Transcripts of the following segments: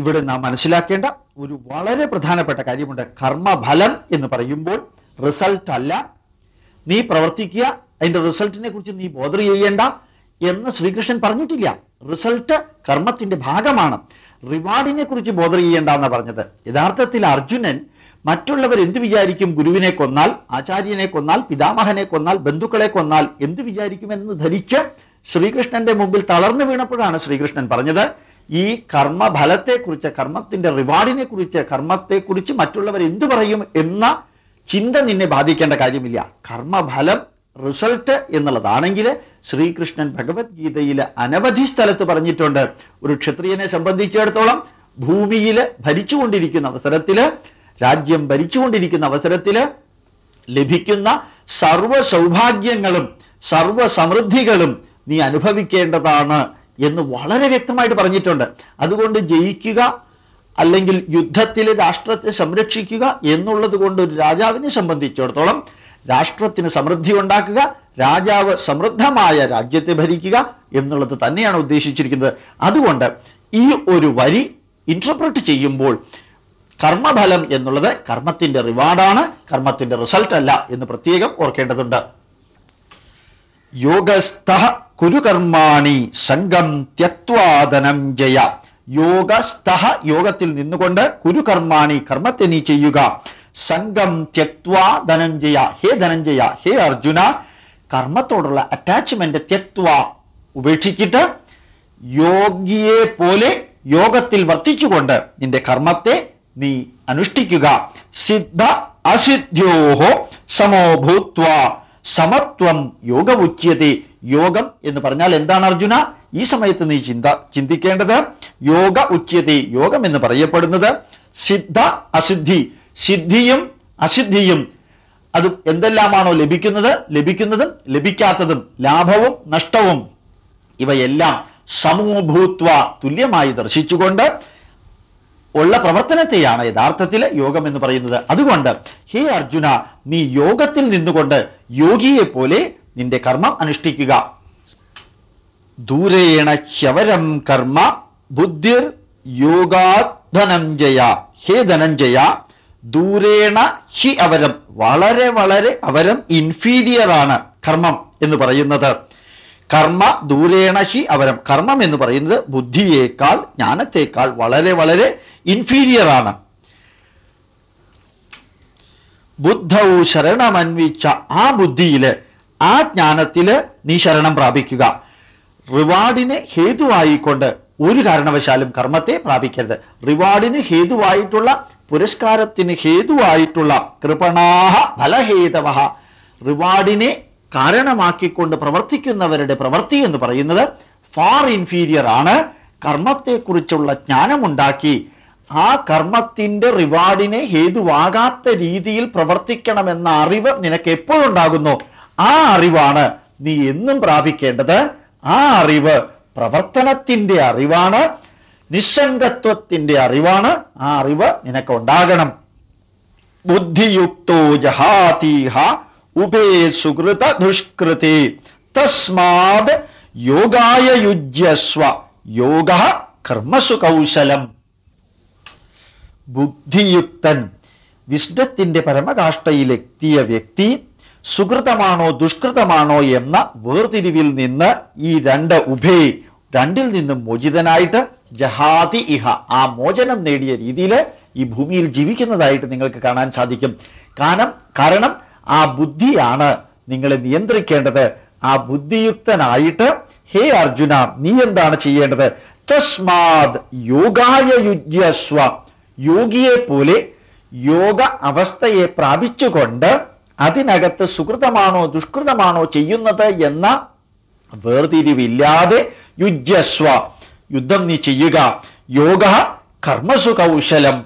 ഇവിടെ നാം മനസ്സിലാക്കേണ്ട ഒരു വളരെ പ്രധാനപ്പെട്ട കാര്യമുണ്ട്. കർമ്മഫലം എന്ന് പറയുമ്പോൾ റിസൾട്ട് അല്ല. നീ പ്രവർത്തിക്കുക അതിന്റെ റിസൾട്ടിനെ കുറിച്ച് നീ ബോധർ ചെയ്യേണ്ട എന്ന് ശ്രീകൃഷ്ണൻ പറഞ്ഞിട്ടില്ല. റിസൾട്ട് കർമ്മത്തിന്റെ ഭാഗമാണ്. റിവാർഡിനെ കുറിച്ച് ബോധർ ചെയ്യേണ്ട എന്ന് പറഞ്ഞത്. യഥാർത്ഥത്തിൽ അർജുനൻ മറ്റുള്ളവർ എന്ത് വിചാരിക്കും? ഗുരുവിനെ കൊന്നാൽ ആചാര്യനെ കൊന്നാൽ പിതാമഹനെ കൊന്നാൽ ബന്ധുക്കളെ കൊന്നാൽ എന്ത് വിചാരിക്കുമെന്ന് ധരിച്ച് ശ്രീകൃഷ്ണന്റെ മുമ്പിൽ തളർന്നു വീണപ്പോഴാണ് ശ്രീകൃഷ്ണൻ പറഞ്ഞത്. ഈ കർമ്മഫലത്തെക്കുറിച്ച് കർമ്മത്തിന്റെ റിവാർഡിനെ കുറിച്ച് കർമ്മത്തെക്കുറിച്ച് മറ്റുള്ളവർ എന്തു പറയും എന്ന ചിന്ത നിന്നെ ബാധിക്കേണ്ട കാര്യമില്ല. കർമ്മഫലം റിസൾട്ട് എന്നുള്ളതാണെങ്കിൽ ശ്രീകൃഷ്ണൻ ഭഗവത്ഗീതയിൽ അനവധി സ്ഥലത്ത് പറഞ്ഞിട്ടുണ്ട്. ഒരു ക്ഷത്രിയനെ സംബന്ധിച്ചിടത്തോളം ഭൂമിയിൽ ഭരിച്ചുകൊണ്ടിരിക്കുന്ന അവസരത്തിൽ രാജ്യം ഭരിച്ചുകൊണ്ടിരിക്കുന്ന അവസരത്തിൽ ലഭിക്കുന്ന സർവ സൗഭാഗ്യങ്ങളും സർവ സമൃദ്ധികളും നീ അനുഭവിക്കേണ്ടതാണ് എന്ന് വളരെ വ്യക്തമായിട്ട് പറഞ്ഞിട്ടുണ്ട്. അതുകൊണ്ട് ജയിക്കുക അല്ലെങ്കിൽ യുദ്ധത്തിൽ രാഷ്ട്രത്തെ സംരക്ഷിക്കുക എന്നുള്ളത് കൊണ്ട് ഒരു രാജാവിനെ സംബന്ധിച്ചിടത്തോളം രാഷ്ട്രത്തിന് സമൃദ്ധി ഉണ്ടാക്കുക രാജാവ് സമൃദ്ധമായ രാജ്യത്തെ ഭരിക്കുക എന്നുള്ളത് തന്നെയാണ് ഉദ്ദേശിച്ചിരിക്കുന്നത്. അതുകൊണ്ട് ഈ ഒരു വരി ഇന്റർപ്രറ്റ് ചെയ്യുമ്പോൾ കർമ്മഫലം എന്നുള്ളത് കർമ്മത്തിന്റെ റിവാർഡാണ് കർമ്മത്തിന്റെ റിസൾട്ട് അല്ല എന്ന് പ്രത്യേകം ഓർക്കേണ്ടതുണ്ട്. യോഗസ്ഥ കുരുകർമാണി സംഘം ത്യക്വാദനം ജയ. യോഗസ്ഥ യോഗത്തിൽ നിന്നുകൊണ്ട് കുരുകർമാണി കർമ്മത്തെ നീ ചെയ്യുക. സംഘം ത്യക്വാ ധനഞ്ജയ ഹേ ധനഞ്ജയ ഹേ അർജുന. കർമ്മത്തോടുള്ള അറ്റാച്ച്മെന്റ് ത്യക്വ ഉപേക്ഷിച്ചിട്ട് യോഗിയെ പോലെ യോഗത്തിൽ വർത്തിച്ചുകൊണ്ട് നിന്റെ കർമ്മത്തെ നീ അനുഷ്ഠിക്കുക. സിദ്ധ അസിദ്ധ്യോഹോ സമോഭൂത്വ സമത്വം യോഗ യോഗം എന്ന് പറഞ്ഞാൽ എന്താണ് അർജുന? ഈ സമയത്ത് നീ ചിന്ത ചിന്തിക്കേണ്ടത് യോഗ ഉച്ചതി യോഗം എന്ന് പറയപ്പെടുന്നത് സിദ്ധ അസിദ്ധി സിദ്ധിയും അസിദ്ധിയും അത് എന്തെല്ലാമാണോ ലഭിക്കുന്നത്? ലഭിക്കുന്നതും ലഭിക്കാത്തതും. ലാഭവും നഷ്ടവും. ഇവയെല്ലാം സമൂഭൂത്വ തുല്യമായി ദർശിച്ചുകൊണ്ട് ഉള്ള പ്രവർത്തനത്തെയാണ് യഥാർത്ഥത്തിൽ യോഗം എന്ന് പറയുന്നത്. അതുകൊണ്ട് ഹേ അർജുന നീ യോഗത്തിൽ നിന്നുകൊണ്ട് യോഗിയെ പോലെ നിന്റെ കർമ്മം അനുഷ്ഠിക്കുക. ദൂരേണ ചവരം കർമ്മ ബുദ്ധിർ യോഗാധനഞ്ജയ ഹേ ധനഞ്ജയ ദൂരേണ ഹി അവരം വളരെ വളരെ അവരം ഇൻഫീരിയർ ആണ് കർമ്മം എന്ന് പറയുന്നത്. കർമ്മ ദൂരേണ ഹി അവരം കർമ്മം എന്ന് പറയുന്നത് ബുദ്ധിയേക്കാൾ ജ്ഞാനത്തേക്കാൾ വളരെ വളരെ ഇൻഫീരിയർ ആണ്. ബുദ്ധൗ ശരണമന്വിച്ച ആ ബുദ്ധിയിൽ ആ ജ്ഞാനത്തിൽ നീ ശരണം പ്രാപിക്കുക. റിവാർഡിന് ഹേതുവായിക്കൊണ്ട് ഒരു കാരണവശാലും കർമ്മത്തെ പ്രാപിക്കരുത്. റിവാർഡിന് ഹേതുവായിട്ടുള്ള പുരസ്കാരത്തിന് ഹേതുവായിട്ടുള്ള കൃപണാഹ ഫലഹേതവ റിവാർഡിനെ കാരണമാക്കിക്കൊണ്ട് പ്രവർത്തിക്കുന്നവരുടെ പ്രവൃത്തി എന്ന് പറയുന്നത് ഫാർ ഇൻഫീരിയർ ആണ്. കർമ്മത്തെക്കുറിച്ചുള്ള ജ്ഞാനമുണ്ടാക്കി ആ കർമ്മത്തിന്റെ റിവാർഡിനെ ഹേതുവാകാത്ത രീതിയിൽ പ്രവർത്തിക്കണമെന്ന അറിവ് നിനക്ക് എപ്പോഴുണ്ടാകുന്നു ആ അറിവാണ് നീ എന്നും പ്രാപിക്കേണ്ടത്. ആ അറിവ് പ്രവർത്തനത്തിന്റെ അറിവാണ്. നിസ്സംഗത്വത്തിന്റെ അറിവാണ്. ആ അറിവ് നിനക്ക് ഉണ്ടാകണം. ബുദ്ധിയുക്തോ ജഹാതീഹ ഉപേ സുഹൃത ദുഷ്കൃതി തസ്മാത് യോഗായ യുജ്യസ്വ യോഗ കർമ്മസു കൗശലം. ബുദ്ധിയുക്തൻ വിഷ്ണത്തിന്റെ പരമകാഷ്ടയിലെത്തിയ വ്യക്തി സുഹൃതമാണോ ദുഷ്കൃതമാണോ എന്ന വേർതിരിവിൽ നിന്ന് ഈ രണ്ട് ഉഭയെ രണ്ടിൽ നിന്നും മോചിതനായിട്ട് ജഹാതി ഇഹ ആ മോചനം നേടിയ രീതിയിൽ ഈ ഭൂമിയിൽ ജീവിക്കുന്നതായിട്ട് നിങ്ങൾക്ക് കാണാൻ സാധിക്കും. കാരണം കാരണം ആ ബുദ്ധിയാണ് നിങ്ങളെ നിയന്ത്രിക്കേണ്ടത്. ആ ബുദ്ധിയുക്തനായിട്ട് ഹേ അർജുന നീ എന്താണ് ചെയ്യേണ്ടത്? തസ്മാത് യോഗായ യുജ്യസ്വ യോഗിയെ പോലെ യോഗ അവസ്ഥയെ പ്രാപിച്ചുകൊണ്ട് അതിനകത്ത് സുഹൃതമാണോ ദുഷ്കൃതമാണോ ചെയ്യുന്നത് എന്ന വേർതിരിവില്ലാതെ യുജ്യസ്വ യുദ്ധം നീ ചെയ്യുക. യോഗ കർമ്മസു കൗശലം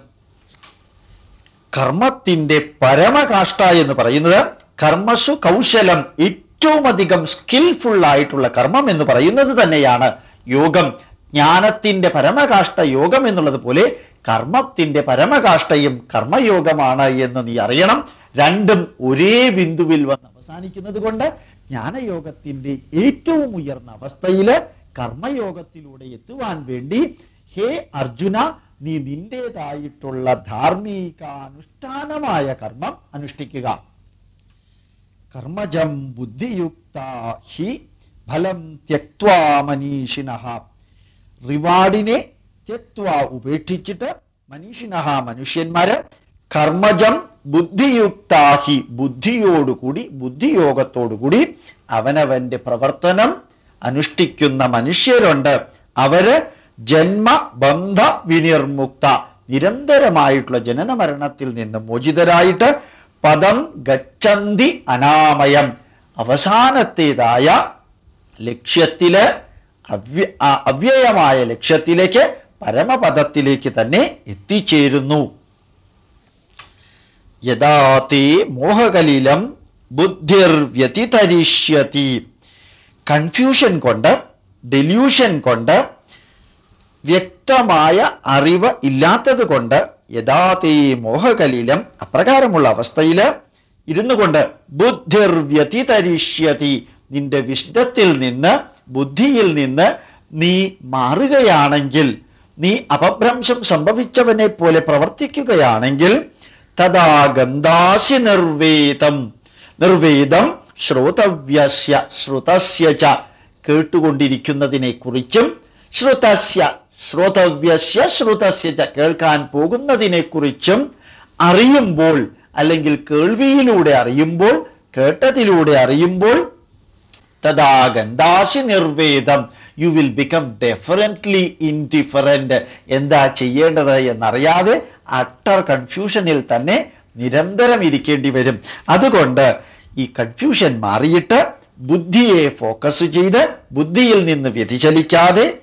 കർമ്മത്തിന്റെ പരമകാഷ്ട എന്ന് പറയുന്നത് കർമ്മസു കൗശലം ഏറ്റവും അധികം സ്കിൽഫുൾ ആയിട്ടുള്ള കർമ്മം എന്ന് പറയുന്നത് തന്നെയാണ് യോഗം. ജ്ഞാനത്തിന്റെ പരമകാഷ്ട യോഗം എന്നുള്ളത് പോലെ കർമ്മത്തിന്റെ പരമകാഷ്ടയും കർമ്മയോഗമാണ് എന്ന് നീ അറിയണം. രണ്ടും ഒരേ ബിന്ദുവിൽ വന്ന് അവസാനിക്കുന്നത് കൊണ്ട് ജ്ഞാനയോഗത്തിന്റെ ഏറ്റവും ഉയർന്ന അവസ്ഥയിൽ കർമ്മയോഗത്തിലൂടെ എത്തുവാൻ വേണ്ടി ഹേ അർജുന നീ നിന്റേതായിട്ടുള്ള ധാർമ്മികാനുഷ്ഠാനമായ കർമ്മം അനുഷ്ഠിക്കുക. കർമ്മജം ബുദ്ധിയുക്ത ഹി ഫലം ത്യക്വാ മനീഷിന റിവാർഡിനെ ത്യക്വ ഉപേക്ഷിച്ചിട്ട് മനീഷിന മനുഷ്യന്മാര് കർമ്മജം ബുദ്ധിയുക്താഹി ബുദ്ധിയോടുകൂടി ബുദ്ധിയോഗത്തോടുകൂടി അവനവന്റെ പ്രവർത്തനം അനുഷ്ഠിക്കുന്ന മനുഷ്യരുണ്ട്. അവർ ജന്മ ബന്ധ വിനിർമുക്ത നിരന്തരമായിട്ടുള്ള ജനന മരണത്തിൽ നിന്ന് മോചിതരായിട്ട് പദം ഗച്ഛന്തി അനാമയം. അവസാനത്തേതായ ലക്ഷ്യത്തിൽ അവ്യയമായ ലക്ഷ്യത്തിലേക്ക് പരമപദത്തിലേക്ക് തന്നെ എത്തിച്ചേരുന്നു. യഥാ മോഹകലിലം ബുദ്ധിർ വ്യതിതരിഷ്യതി കൺഫ്യൂഷൻ കൊണ്ട് ഡെല്യൂഷൻ കൊണ്ട് വ്യക്തമായ അറിവ് ഇല്ലാത്തത് കൊണ്ട് യഥാതേ മോഹകലിലം അപ്രകാരമുള്ള അവസ്ഥയിൽ ഇരുന്നു കൊണ്ട് ബുദ്ധിർ വ്യതിതരിഷ്യതി നിന്റെ വിഷ്ണത്തിൽ നിന്ന് ബുദ്ധിയിൽ നിന്ന് നീ മാറുകയാണെങ്കിൽ നീ അപഭ്രംശം സംഭവിച്ചവനെ പോലെ പ്രവർത്തിക്കുകയാണെങ്കിൽ തഥാ ഗന്ധാസി നിർവേദം നിർവേദം ശ്രോതവ്യസ്യ ശ്രുതസ്യ ച. കേട്ടുകൊണ്ടിരിക്കുന്നതിനെ കുറിച്ചും ശ്രുതസ്യ ശ്രോതവ്യസ്യ ശ്രുതസ്യ ച. കേൾക്കാൻ പോകുന്നതിനെ കുറിച്ചും അറിയുമ്പോൾ അല്ലെങ്കിൽ കേൾവിയിലൂടെ അറിയുമ്പോൾ കേട്ടതിലൂടെ അറിയുമ്പോൾ തഥാ ഗന്ധാസി നിർവേദം you will become differently indifferent എന്താ ചെയ്യേണ്ടത് എന്നറിയാതെ അട്ടർ കൺഫ്യൂഷനിൽ തന്നെ നിരന്തരം ഇരിക്കേണ്ടി വരും. അതുകൊണ്ട് ഈ കൺഫ്യൂഷൻ മാറിയിട്ട് ബുദ്ധിയെ ഫോക്കസ് ചെയ്ത് ബുദ്ധിയിൽ നിന്ന് വ്യതിചലിക്കാതെ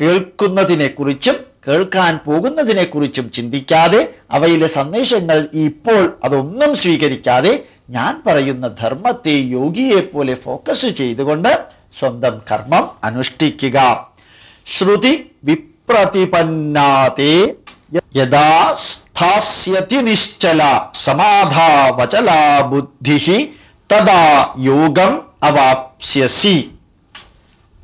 കേൾക്കുന്നതിനെക്കുറിച്ചും കേൾക്കാൻ പോകുന്നതിനെക്കുറിച്ചും ചിന്തിക്കാതെ അവയിലെ സന്ദേശങ്ങൾ ഇപ്പോൾ അതൊന്നും സ്വീകരിക്കാതെ ഞാൻ പറയുന്ന ധർമ്മത്തെ യോഗിയെ പോലെ ഫോക്കസ് ചെയ്തുകൊണ്ട് സ്വന്തം കർമ്മം അനുഷ്ഠിക്കുക. ശ്രുതി വിപ്രതിപന്നാതേ നിശ്ചല സമാധാവചലാ ബുദ്ധി തദാ യോഗം അവാപ്സ്യസി.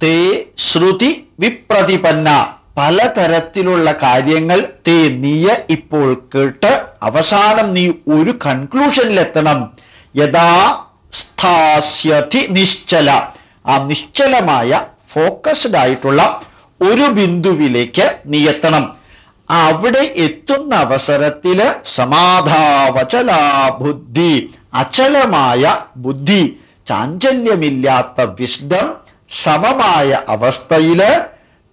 തേ ശ്രുതി വിപ്രതിപന്ന. പലതരത്തിലുള്ള കാര്യങ്ങൾ തേ നീയ ഇപ്പോൾ കേട്ട് അവസാനം നീ ഒരു കൺക്ലൂഷനിലെത്തണം. യഥാ സ്ഥാസ്യതി നിശ്ചല. ആ നിശ്ചലമായ ഫോക്കസ്ഡ് ആയിട്ടുള്ള ഒരു ബിന്ദുവിലേക്ക് നീ എത്തണം. അവിടെ എത്തുന്ന അവസരത്തിൽ സമാധാവചലാ ബുദ്ധി അചലമായ ബുദ്ധി ചാഞ്ചല്യമില്ലാത്ത വിസ്ഡം സമമായ അവസ്ഥയിൽ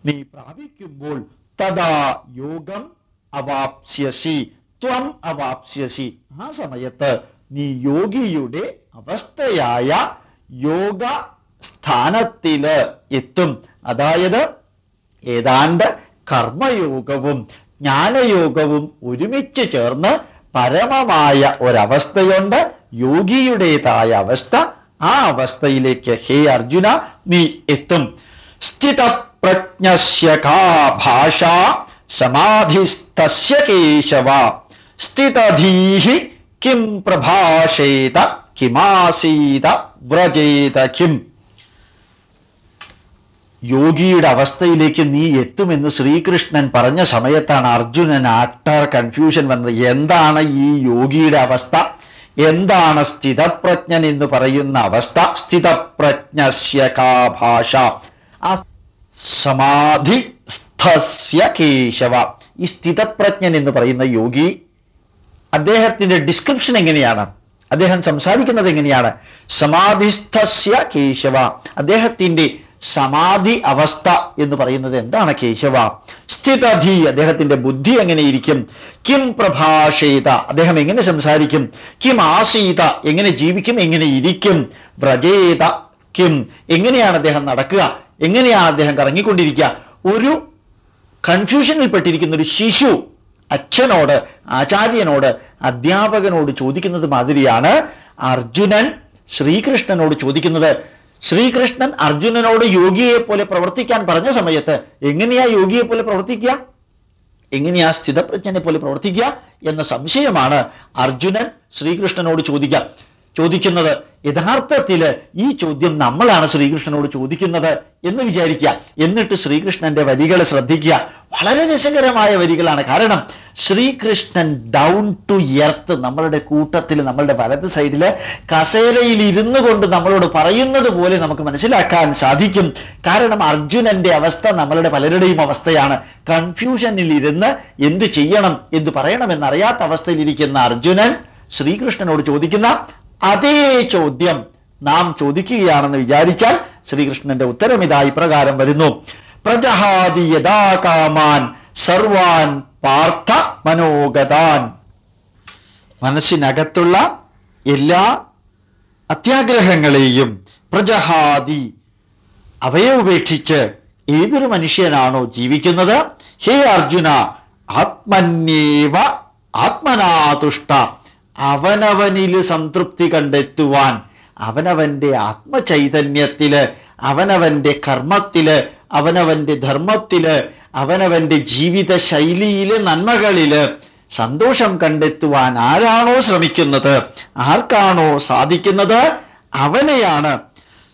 നീ പ്രാപിക്കുമ്പോൾ തഥാ യോഗം അവാപ്സ്യസി ത്വം അവാപ്സ്യസി. ആ സമയത്ത് നീ യോഗിയുടെ അവസ്ഥയായ യോഗ സ്ഥാനത്തിൽ എത്തും. അതായത് ഏതാണ്ട് കർമ്മയോഗവും ജ്ഞാനയോഗവും ഒരുമിച്ച് ചേർന്ന് പരമമായ ഒരവസ്ഥയുണ്ട്. യോഗിയുടേതായ അവസ്ഥ. ആ അവസ്ഥയിലേക്ക് ഹേ അർജുന നീ എത്തും. സ്ഥിതപ്രജ്ഞസ്യ കാ ഭാഷ സമാധിസ്ഥസ്യ കേശവ. സ്ഥിതധീഹി കിം പ്രഭാഷേത കിമാസീത വ്രജേത കിം. യോഗിയുടെ അവസ്ഥയിലേക്ക് നീ എത്തുമെന്ന് ശ്രീകൃഷ്ണൻ പറഞ്ഞ സമയത്താണ് അർജുനൻ ആട്ടർ കൺഫ്യൂഷൻ വന്നത്. എന്താണ് ഈ യോഗിയുടെ അവസ്ഥ? എന്താണ് സ്ഥിതപ്രജ്ഞൻ എന്ന് പറയുന്ന അവസ്ഥ? സ്ഥിതപ്രജ്ഞസ്യ കാ ഭാഷ. സമാധി സ്ഥസ്യ കേശവ. ഈ സ്ഥിതപ്രജ്ഞൻ എന്ന് പറയുന്ന യോഗി അദ്ദേഹത്തിന്റെ ഡിസ്ക്രിപ്ഷൻ എങ്ങനെയാണ്? അദ്ദേഹം സംസാരിക്കുന്നത് എങ്ങനെയാണ്? സമാധിസ്ഥസ്യ കേശവ. അദ്ദേഹത്തിന്റെ സമാധി അവസ്ഥ എന്ന് പറയുന്നത് എന്താണ് കേശവ? സ്ഥിതധി അദ്ദേഹത്തിന്റെ ബുദ്ധി എങ്ങനെയിരിക്കും? കിം പ്രഭാഷേത അദ്ദേഹം എങ്ങനെ സംസാരിക്കും? കിം ആസീത എങ്ങനെ ജീവിക്കും? എങ്ങനെ ഇരിക്കും? വ്രജേത കിം. എങ്ങനെയാണ് അദ്ദേഹം നടക്കുക? എങ്ങനെയാണ് അദ്ദേഹം കറങ്ങിക്കൊണ്ടിരിക്കുക? ഒരു കൺഫ്യൂഷനിൽ പെട്ടിരിക്കുന്ന ഒരു ശിശു അച്ഛനോട് ആചാര്യനോട് അധ്യാപകനോട് ചോദിക്കുന്നത് മാതിരിയാണ് അർജുനൻ ശ്രീകൃഷ്ണനോട് ചോദിക്കുന്നത്. ശ്രീകൃഷ്ണൻ അർജുനനോട് യോഗിയെ പോലെ പ്രവർത്തിക്കാൻ പറഞ്ഞ സമയത്ത് എങ്ങനെയാ യോഗിയെ പോലെ പ്രവർത്തിക്കുക? എങ്ങനെയാ സ്ഥിതപ്രജ്ഞനെ പോലെ പ്രവർത്തിക്കുക? എന്ന സംശയമാണ് അർജുനൻ ശ്രീകൃഷ്ണനോട് ചോദിക്കുക. ചോദിക്കുന്നത്. യഥാർത്ഥത്തിൽ ഈ ചോദ്യം നമ്മളാണ് ശ്രീകൃഷ്ണനോട് ചോദിക്കുന്നത് എന്ന് വിചാരിക്കുക. എന്നിട്ട് ശ്രീകൃഷ്ണന്റെ വരികൾ ശ്രദ്ധിക്കുക. വളരെ രസകരമായ വരികളാണ്. കാരണം ശ്രീകൃഷ്ണൻ ഡൗൺ ടു എർത്ത് നമ്മളുടെ കൂട്ടത്തിൽ നമ്മളുടെ വലത് സൈഡിൽ കസേരയിൽ ഇരുന്നു കൊണ്ട് നമ്മളോട് പറയുന്നത് പോലെ നമുക്ക് മനസ്സിലാക്കാൻ സാധിക്കും. കാരണം അർജുനന്റെ അവസ്ഥ നമ്മളുടെ പലരുടെയും അവസ്ഥയാണ്. കൺഫ്യൂഷനിൽ ഇരുന്ന് എന്ത് ചെയ്യണം എന്ത് പറയണമെന്നറിയാത്ത അവസ്ഥയിലിരിക്കുന്ന അർജുനൻ ശ്രീകൃഷ്ണനോട് ചോദിക്കുന്ന അതേ ചോദ്യം നാം ചോദിക്കുകയാണെന്ന് വിചാരിച്ചാൽ ശ്രീകൃഷ്ണന്റെ ഉത്തരം ഇതാ ഇപ്രകാരം വരുന്നു. പ്രജഹാതി യഥാ കാമാൻ സർവാൻ പാർത്ഥ മനോഗതാൻ. മനസ്സിനകത്തുള്ള എല്ലാ അത്യാഗ്രഹങ്ങളെയും പ്രജഹാതി അവയെ ഉപേക്ഷിച്ച് ഏതൊരു മനുഷ്യനാണോ ജീവിക്കുന്നത്? ഹേ അർജുന ആത്മന്യേവ ആത്മനാതുഷ്ട. അവനവനിൽ സംതൃപ്തി കണ്ടെത്തുവാൻ അവനവന്റെ ആത്മചൈതന്യത്തിൽ അവനവന്റെ കർമ്മത്തിൽ അവനവന്റെ ധർമ്മത്തിൽ അവനവന്റെ ജീവിത ശൈലിയിൽ നന്മകളിൽ സന്തോഷം കണ്ടെത്തുവാൻ ആരാണോ ശ്രമിക്കുന്നത്? ആർക്കാണോ സാധിക്കുന്നത്? അവനെയാണ്.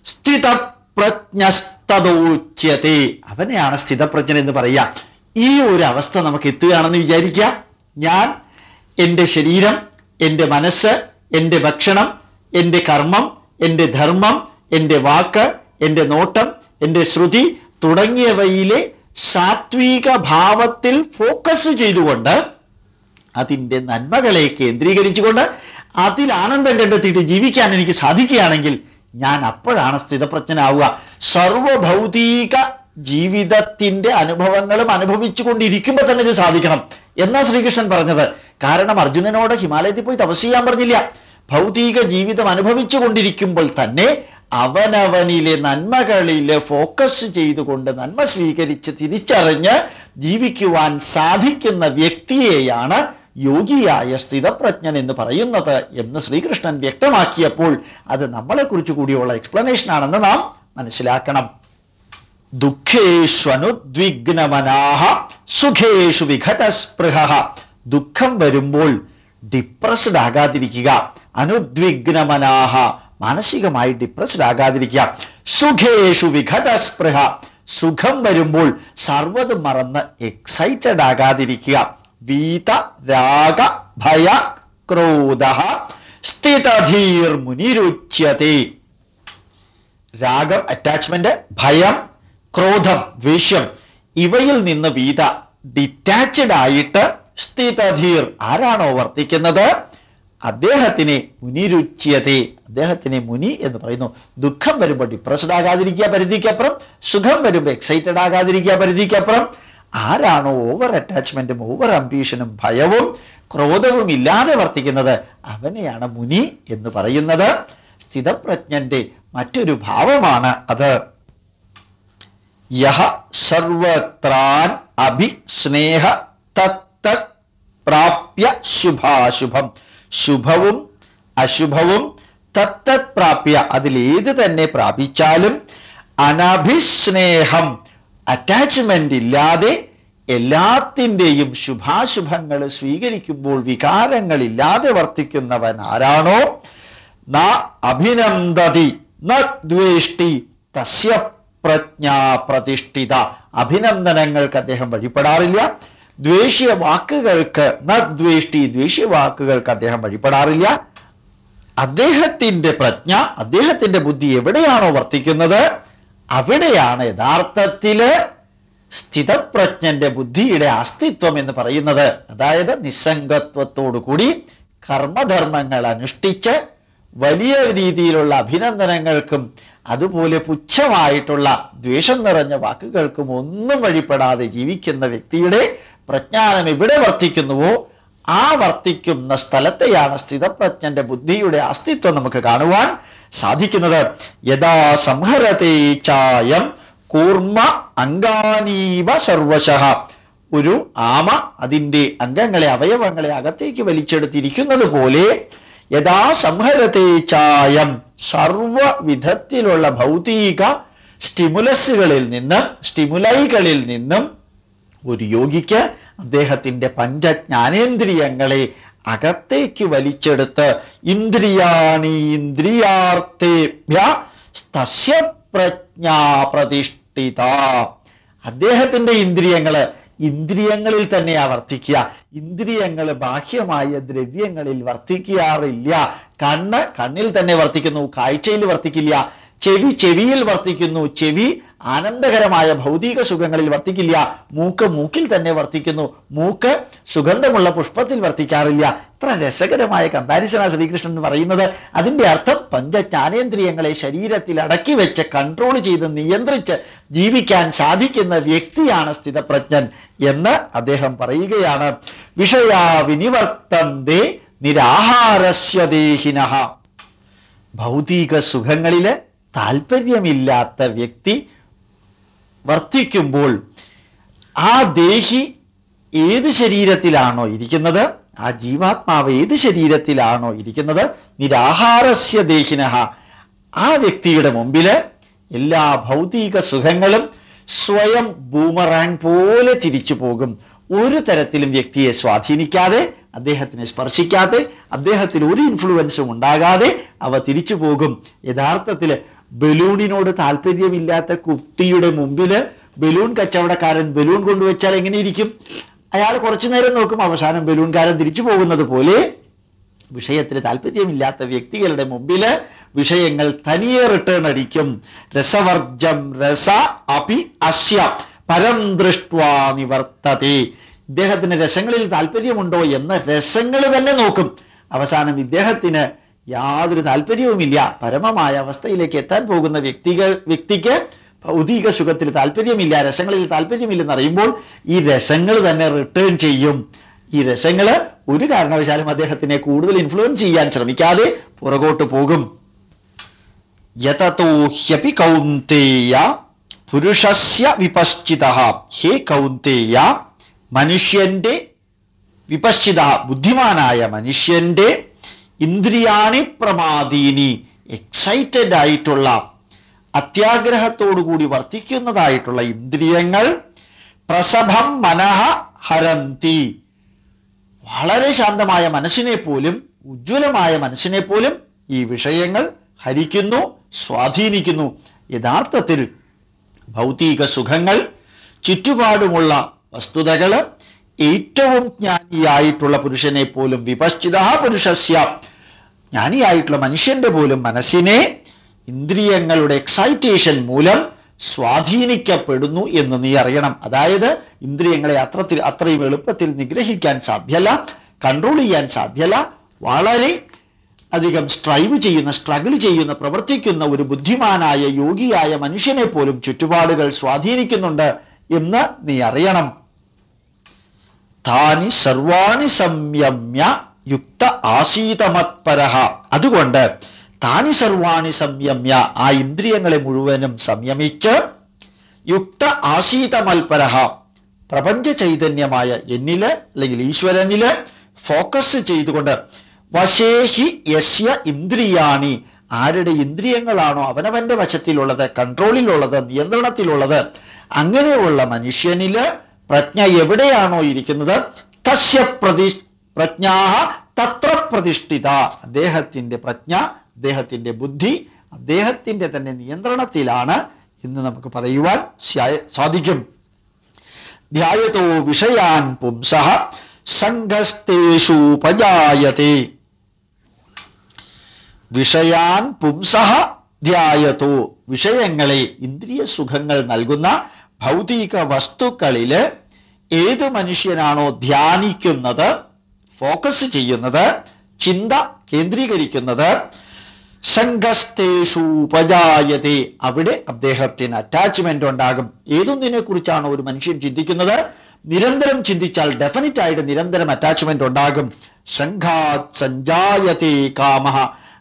സ്ഥിതപ്രജ്ഞസ്തദോച്യത്തെ അവനെയാണ് സ്ഥിതപ്രജ്ഞൻ എന്ന് പറയുക. ഈ ഒരു അവസ്ഥ നമുക്ക് എത്തുകയാണെന്ന് വിചാരിക്കുക. ഞാൻ എന്റെ ശരീരം എന്റെ മനസ്സ് എന്റെ ഭക്ഷണം എന്റെ കർമ്മം എന്റെ ധർമ്മം എന്റെ വാക്ക് എന്റെ നോട്ടം എന്റെ ശ്രുതി തുടങ്ങിയവയിലെ സാത്വിക ഭാവത്തിൽ ഫോക്കസ് ചെയ്തുകൊണ്ട് അതിന്റെ നന്മകളെ കേന്ദ്രീകരിച്ചുകൊണ്ട് അതിൽ ആനന്ദം കണ്ടെത്തിയിട്ട് ജീവിക്കാൻ എനിക്ക് സാധിക്കുകയാണെങ്കിൽ ഞാൻ അപ്പോഴാണ് സ്ഥിതപ്രജ്ഞനാവുക. സർവഭൗതിക ജീവിതത്തിന്റെ അനുഭവങ്ങളും അനുഭവിച്ചു കൊണ്ടിരിക്കുമ്പോൾ തന്നെ ഇത് സാധിക്കണം എന്നാ ശ്രീകൃഷ്ണൻ പറഞ്ഞത്. കാരണം അർജുനനോട് ഹിമാലയത്തിൽ പോയി തപസ് ചെയ്യാൻ പറഞ്ഞില്ല. ഭൗതിക ജീവിതം അനുഭവിച്ചു കൊണ്ടിരിക്കുമ്പോൾ തന്നെ അവനവനിലെ നന്മകളിലെ ഫോക്കസ് ചെയ്തുകൊണ്ട് നന്മ സ്വീകരിച്ച് തിരിച്ചറിഞ്ഞ് ജീവിക്കുവാൻ സാധിക്കുന്ന വ്യക്തിയെയാണ് യോഗിയായ സ്ഥിതപ്രജ്ഞൻ എന്ന് പറയുന്നത് എന്ന് ശ്രീകൃഷ്ണൻ വ്യക്തമാക്കിയപ്പോൾ അത് നമ്മളെക്കുറിച്ച് കൂടിയുള്ള എക്സ്പ്ലനേഷൻ ആണെന്ന് നാം മനസ്സിലാക്കണം. ദുഃഖേഷ്വനുദ്വിഗ്നമനാഹ സുഖേഷു വിഘടസ്പൃഹ. ദുഃഖം വരുമ്പോൾ ഡിപ്രസ്ഡ് ആകാതിരിക്കുക. അനുദ്വിഗ്നമനാഹ മാനസികമായി ഡിപ്രസ്ഡ് ആകാതിരിക്കുക. സുഖേഷു വിഘടസ്പൃഹ. സുഖം വരുമ്പോൾ സർവത് മറന്ന് എക്സൈറ്റഡ് ആകാതിരിക്കുക. വീത രാഗ ഭയ ക്രോധ. സ്ഥിതധീർ മുനിരുച്യത്തെ രാഗം അറ്റാച്ച്മെന്റ് ഭയം ക്രോധം ദേഷ്യം ഇവയിൽ നിന്ന് വീത ഡിറ്റാച്ച്ഡ് ആയിട്ട് സ്ഥിതധീർ. ആരാണോ വർത്തിക്കുന്നത്? അദ്ദേഹത്തിനെ മുനിരുച്യത്തെ അദ്ദേഹത്തിനെ മുനി എന്ന് പറയുന്നു. ദുഃഖം വരുമ്പോൾ ഡിപ്രസ്ഡ് ആകാതിരിക്കുക പരിധിക്കപ്പുറം. സുഖം വരുമ്പോൾ എക്സൈറ്റഡ് ആകാതിരിക്കുക പരിധിക്കപ്പുറം. ആരാണോ ഓവർ അറ്റാച്ച്മെന്റും ഓവർ അംബീഷനും ഭയവും ക്രോധവും ഇല്ലാതെ വർത്തിക്കുന്നത്? അവനെയാണ് മുനി എന്ന് പറയുന്നത്. സ്ഥിതപ്രജ്ഞന്റെ മറ്റൊരു ഭാവമാണ് അത്. യഹ സർവത്രാൻ അഭിസ്നേഹ തത്തത് പ്രാപ്യ ശുഭാശുഭം. ശുഭവും അശുഭവും തത്തത് പ്രാപ്യ. അതിലേത് തന്നെ പ്രാപിച്ചാലും അനഭിസ്നേഹം അറ്റാച്ച്മെന്റ് ഇല്ലാതെ എല്ലാത്തിന്റെയും ശുഭാശുഭങ്ങൾ സ്വീകരിക്കുമ്പോൾ വികാരങ്ങളില്ലാതെ വർത്തിക്കുന്നവൻ ആരാണോ? ന അഭിനന്ദതി ന ദ്വേഷ്ടി തസ്യ പ്രജ്ഞാ പ്രതിഷ്ഠിത. അഭിനന്ദനങ്ങൾക്ക് അദ്ദേഹം വഴിപ്പെടാറില്ല ദ്വേഷ്യ വാക്കുകൾക്ക് നദ്വേഷ്ടി ദ്വേഷ്ടി ദ്വേഷ്യ വാക്കുകൾക്ക് അദ്ദേഹം വഴിപ്പെടാറില്ല അദ്ദേഹത്തിന്റെ പ്രജ്ഞ അദ്ദേഹത്തിന്റെ ബുദ്ധി എവിടെയാണോ വർത്തിക്കുന്നത്? അവിടെയാണ് യഥാർത്ഥത്തിൽ സ്ഥിതപ്രജ്ഞന്റെ ബുദ്ധിയുടെ അസ്തിത്വം എന്ന് പറയുന്നത്. അതായത് നിസ്സംഗത്വത്തോടു കൂടി കർമ്മധർമ്മങ്ങൾ അനുഷ്ഠിച്ച് വലിയ രീതിയിലുള്ള അഭിനന്ദനങ്ങൾക്കും അതുപോലെ പുച്ഛമായിട്ടുള്ള ദ്വേഷം നിറഞ്ഞ വാക്കുകൾക്കും ഒന്നും വഴിപ്പെടാതെ ജീവിക്കുന്ന വ്യക്തിയുടെ പ്രജ്ഞാനം എവിടെ വർത്തിക്കുന്നുവോ ആ വർത്തിക്കുന്ന സ്ഥലത്തെയാണ് സ്ഥിതപ്രജ്ഞന്റെ ബുദ്ധിയുടെ അസ്തിത്വം നമുക്ക് കാണുവാൻ സാധിക്കുന്നത്. യഥാ സംഹരത്തെ ചായം കൂർമ്മ അംഗാനീവ സർവശ. ഒരു ആമ അതിന്റെ അംഗങ്ങളെ അവയവങ്ങളെ അകത്തേക്ക് വലിച്ചെടുത്തിരിക്കുന്നത് പോലെ യഥാ സംഹരത്തെ സർവവിധത്തിലുള്ള ഭൗതിക സ്റ്റിമുലസുകളിൽ നിന്നും സ്റ്റിമുലൈകളിൽ നിന്നും ഒരു യോഗിക്ക് അദ്ദേഹത്തിന്റെ പഞ്ചജ്ഞാനേന്ദ്രിയങ്ങളെ അകത്തേക്ക് വലിച്ചെടുത്ത് ഇന്ദ്രിയാണി ഇന്ദ്രിയാർത്ഥേഭ്യ തസ്യ പ്രജ്ഞാ പ്രതിഷ്ഠിത. അദ്ദേഹത്തിന്റെ ഇന്ദ്രിയങ്ങൾ ഇന്ദ്രിയങ്ങളിൽ തന്നെയാ വർത്തിക്കുക ഇന്ദ്രിയങ്ങൾ ബാഹ്യമായ ദ്രവ്യങ്ങളിൽ വർത്തിക്കാറില്ല. കണ്ണ് കണ്ണിൽ തന്നെ വർത്തിക്കുന്നു കാഴ്ചയിൽ വർത്തിക്കില്ല. ചെവി ചെവിയിൽ വർത്തിക്കുന്നു. ചെവി ആനന്ദകരമായ ഭൗതിക സുഖങ്ങളിൽ വർത്തിക്കില്ല. മൂക്ക് മൂക്കിൽ തന്നെ വർത്തിക്കുന്നു. മൂക്ക് സുഗന്ധമുള്ള പുഷ്പത്തിൽ വർത്തിക്കാറില്ല. ഇത്ര രസകരമായ കമ്പാരിസനാണ് ശ്രീകൃഷ്ണൻ പറയുന്നത്. അതിന്റെ അർത്ഥം പഞ്ചജ്ഞാനേന്ദ്രിയങ്ങളെ ശരീരത്തിൽ അടക്കി വെച്ച് കൺട്രോൾ ചെയ്ത് നിയന്ത്രിച്ച് ജീവിക്കാൻ സാധിക്കുന്ന വ്യക്തിയാണ് സ്ഥിതപ്രജ്ഞൻ എന്ന് അദ്ദേഹം പറയുകയാണ്. വിഷയാ വിനിവർത്തന്തേ നിരാഹാരസ്യദേഹിന ഭൗതിക സുഖങ്ങളിൽ താല്പര്യമില്ലാത്ത വ്യക്തി വർത്തിക്കുമ്പോൾ ആ ദേഹി ഏത് ശരീരത്തിലാണോ ഇരിക്കുന്നത്? ആ ജീവാത്മാവ് ഏത് ശരീരത്തിലാണോ ഇരിക്കുന്നത്? നിരാഹാരസ്യ ദേഹിനഃ ആ വ്യക്തിയുടെ മുമ്പിൽ എല്ലാ ഭൗതിക സുഖങ്ങളും സ്വയം ബൂമറാങ് പോലെ തിരിച്ചു പോകും. ഒരു തരത്തിലും വ്യക്തിയെ സ്വാധീനിക്കാതെ അദ്ദേഹത്തിനെ സ്പർശിക്കാതെ അദ്ദേഹത്തിൽ ഒരു ഇൻഫ്ലുവൻസും ഉണ്ടാകാതെ അവ തിരിച്ചു പോകും. യഥാർത്ഥത്തിൽ ബലൂണിനോട് താല്പര്യമില്ലാത്ത കുട്ടിയുടെ മുമ്പിൽ ബലൂൺ കച്ചവടക്കാരൻ ബലൂൺ കൊണ്ടുവച്ചാൽ എങ്ങനെയിരിക്കും അയാൾ കുറച്ചു നേരം നോക്കും അവസാനം ബലൂൺകാരൻ തിരിച്ചു പോകുന്നത് പോലെ വിഷയത്തിൽ താല്പര്യമില്ലാത്ത വ്യക്തികളുടെ മുമ്പിൽ വിഷയങ്ങൾ തനിയെ റിട്ടേൺ അടിക്കും. രസവർജം രസ അപി അശ്യ പരം ദൃഷ്ട്വാ നിവർത്തതി. ഇദ്ദേഹത്തിന് രസങ്ങളിൽ താല്പര്യമുണ്ടോ എന്ന് രസങ്ങൾ തന്നെ നോക്കും. അവസാനം ഇദ്ദേഹത്തിന് യാതൊരു താല്പര്യവുമില്ല. പരമമായ അവസ്ഥയിലേക്ക് എത്താൻ പോകുന്ന വ്യക്തികൾ വ്യക്തിക്ക് ഭൗതിക സുഖത്തിൽ താല്പര്യമില്ല രസങ്ങളിൽ താല്പര്യമില്ലെന്ന് അറിയുമ്പോൾ ഈ രസങ്ങൾ തന്നെ റിട്ടേൺ ചെയ്യും. ഈ രസങ്ങൾ ഒരു കാരണവശാലും അദ്ദേഹത്തിനെ കൂടുതൽ ഇൻഫ്ലുവൻസ് ചെയ്യാൻ ശ്രമിക്കാതെ പുറകോട്ട് പോകും. യതോഹ്യപി കൗന്തേയ പുരുഷസ്യ വിപശ്ചിത. ഹേ കൗന്തേയ മനുഷ്യന്റെ വിപശ്ചിത ബുദ്ധിമാനായ മനുഷ്യന്റെ ഇന്ദ്രിയാണി പ്രമാദീനി എക്സൈറ്റഡ് ആയിട്ടുള്ള അത്യാഗ്രഹത്തോടുകൂടി വർത്തിക്കുന്നതായിട്ടുള്ള ഇന്ദ്രിയങ്ങൾ പ്രസഭം മനഃ ഹരന്തി. വളരെ ശാന്തമായ മനസ്സിനെ പോലും ഉജ്ജ്വലമായ മനസ്സിനെ പോലും ഈ വിഷയങ്ങൾ ഹരിക്കുന്നു സ്വാധീനിക്കുന്നു. യഥാർത്ഥത്തിൽ ഭൗതിക സുഖങ്ങൾ ചുറ്റുപാടുമുള്ള വസ്തുതകൾ ഏറ്റവും ജ്ഞാനിയായിട്ടുള്ള പുരുഷനെ പോലും വിപശ്ചിത പുരുഷസ്യ ജ്ഞാനിയായിട്ടുള്ള മനുഷ്യന്റെ പോലും മനസ്സിനെ ഇന്ദ്രിയങ്ങളുടെ എക്സൈറ്റേഷൻ മൂലം സ്വാധീനിക്കപ്പെടുന്നു എന്ന് നീ അറിയണം. അതായത് ഇന്ദ്രിയങ്ങളെ അത്രത്തിൽ അത്രയും എളുപ്പത്തിൽ നിഗ്രഹിക്കാൻ സാധ്യല്ല കൺട്രോൾ ചെയ്യാൻ സാധ്യല്ല വളരെ അധികം സ്ട്രൈവ് ചെയ്യുന്ന സ്ട്രഗിൾ ചെയ്യുന്ന പ്രവർത്തിക്കുന്ന ഒരു ബുദ്ധിമാനായ യോഗിയായ മനുഷ്യനെ പോലും ചുറ്റുപാടുകൾ സ്വാധീനിക്കുന്നുണ്ട് എന്ന് നീ അറിയണം. താനി സർവാണി സംയമ്യ യുക്ത ആസീതമത്പരഹ. അതുകൊണ്ട് താനി സർവാണി സംയമ്യ ആ ഇന്ദ്രിയങ്ങളെ മുഴുവനും സംയമിച്ച് യുക്ത ആശീതമൽപരഹ പ്രപഞ്ച ചൈതന്യമായ എന്നിൽ അല്ലെങ്കിൽ ഈശ്വരനിൽ ഫോക്കസ് ചെയ്തുകൊണ്ട് വശേഹി യസ്യ ഇന്ദ്രിയാണി. ആരുടെ ഇന്ദ്രിയങ്ങളാണോ അവനവന്റെ വശത്തിലുള്ളത് കൺട്രോളിലുള്ളത് നിയന്ത്രണത്തിലുള്ളത് അങ്ങനെയുള്ള മനുഷ്യനിൽ പ്രജ്ഞ എവിടെയാണോ ഇരിക്കുന്നത്? തസ്യ പ്രതി പ്രജ്ഞാഹ തത്ര പ്രതിഷ്ഠിത. അദ്ദേഹത്തിന്റെ പ്രജ്ഞ അദ്ദേഹത്തിന്റെ ബുദ്ധി അദ്ദേഹത്തിന്റെ തന്നെ നിയന്ത്രണത്തിലാണ് എന്ന് നമുക്ക് പറയുവാൻ സാധിക്കും. ധ്യായതോ വിഷയാൻ പുംസ സംഘസ്തേഷൂപജായത്തെ വിഷയാൻ പുംസ ധ്യായതോ വിഷയങ്ങളെ ഇന്ദ്രിയ സുഖങ്ങൾ നൽകുന്ന ഭൗതിക വസ്തുക്കളിൽ ഏത് മനുഷ്യനാണോ ധ്യാനിക്കുന്നത് ഫോക്കസ് ചെയ്യുന്നത് ചിന്ത കേന്ദ്രീകരിക്കുന്നത് സംഘസ്തേഷു ഉപജായത്തെ അവിടെ അദ്ദേഹത്തിന് അറ്റാച്ച്മെന്റ് ഉണ്ടാകും. ഏതൊന്നിനെ കുറിച്ചാണോ ഒരു മനുഷ്യൻ ചിന്തിക്കുന്നത്? നിരന്തരം ചിന്തിച്ചാൽ ഡെഫിനറ്റ് ആയിട്ട് നിരന്തരം അറ്റാച്ച്മെന്റ് ഉണ്ടാകും. സംഘാത് സഞ്ജായതേ കാമ